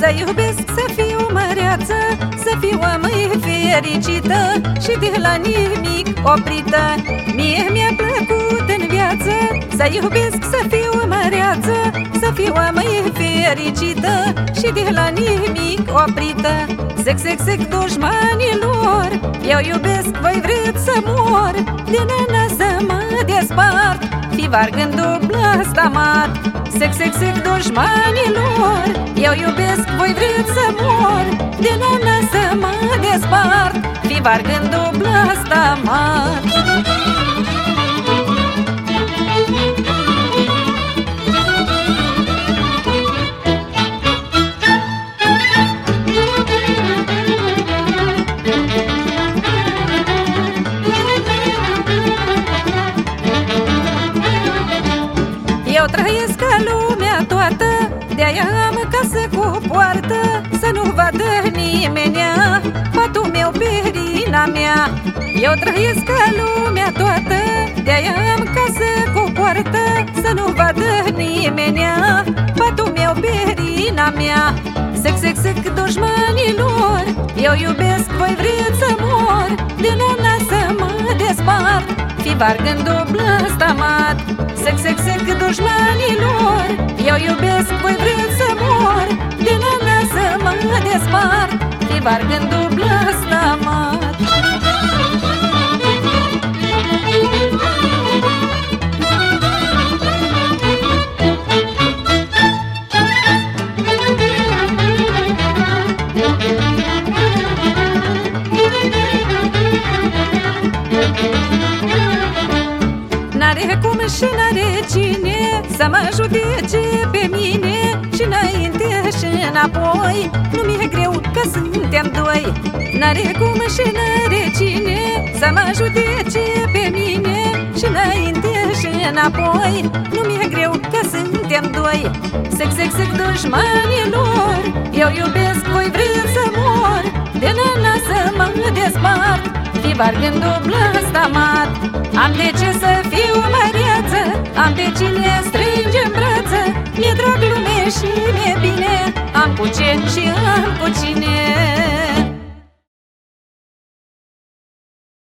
Să iubesc, să fiu măreață Să fiu o mâie fericită Și de la nimic oprită. Mie mi-a plăcut în viață Să iubesc, să fiu măreață Să fiu o mâie fericită Și de la nimic oprită. Sec, sec, sec, dușmanilor Eu iubesc, voi vreți să mor Din ana să mă despart Fi vargând dublă stamat Sec, sec, sec, dușmanilor Eu iubesc, voi vreți să mor. Din ana să mă despart Fi vargând dublă stamat Eu trăiesc ca lumea toată De-aia am casă cu poartă. Să nu vadă nimenea Patul meu, perina mea. Eu trăiesc ca lumea toată De-aia am casă cu poartă. Să nu vadă nimenea Patul meu, perina mea. Sec, sec, sec, dușmanilor Eu iubesc, voi vreți Fi vargând dublă stamat Sec, sec, sec, dușmanilor Eu iubesc, voi vreți să mor Din ana să mă despart. Fi vargând N-are cum și n-are cine Să mă judece pe mine. Și înainte și înapoi Nu mi-e greu că suntem doi. N-are cum și n-are cine Să mă judece pe mine. Și înainte și înapoi Nu mi-e greu că suntem doi. Sec, sec, sec, dușmanilor Eu iubesc, voi vreți să mor. De nana să mă despart Fi vargând dublă stamat Am de ce să fiu drag lume și mi-e bine Am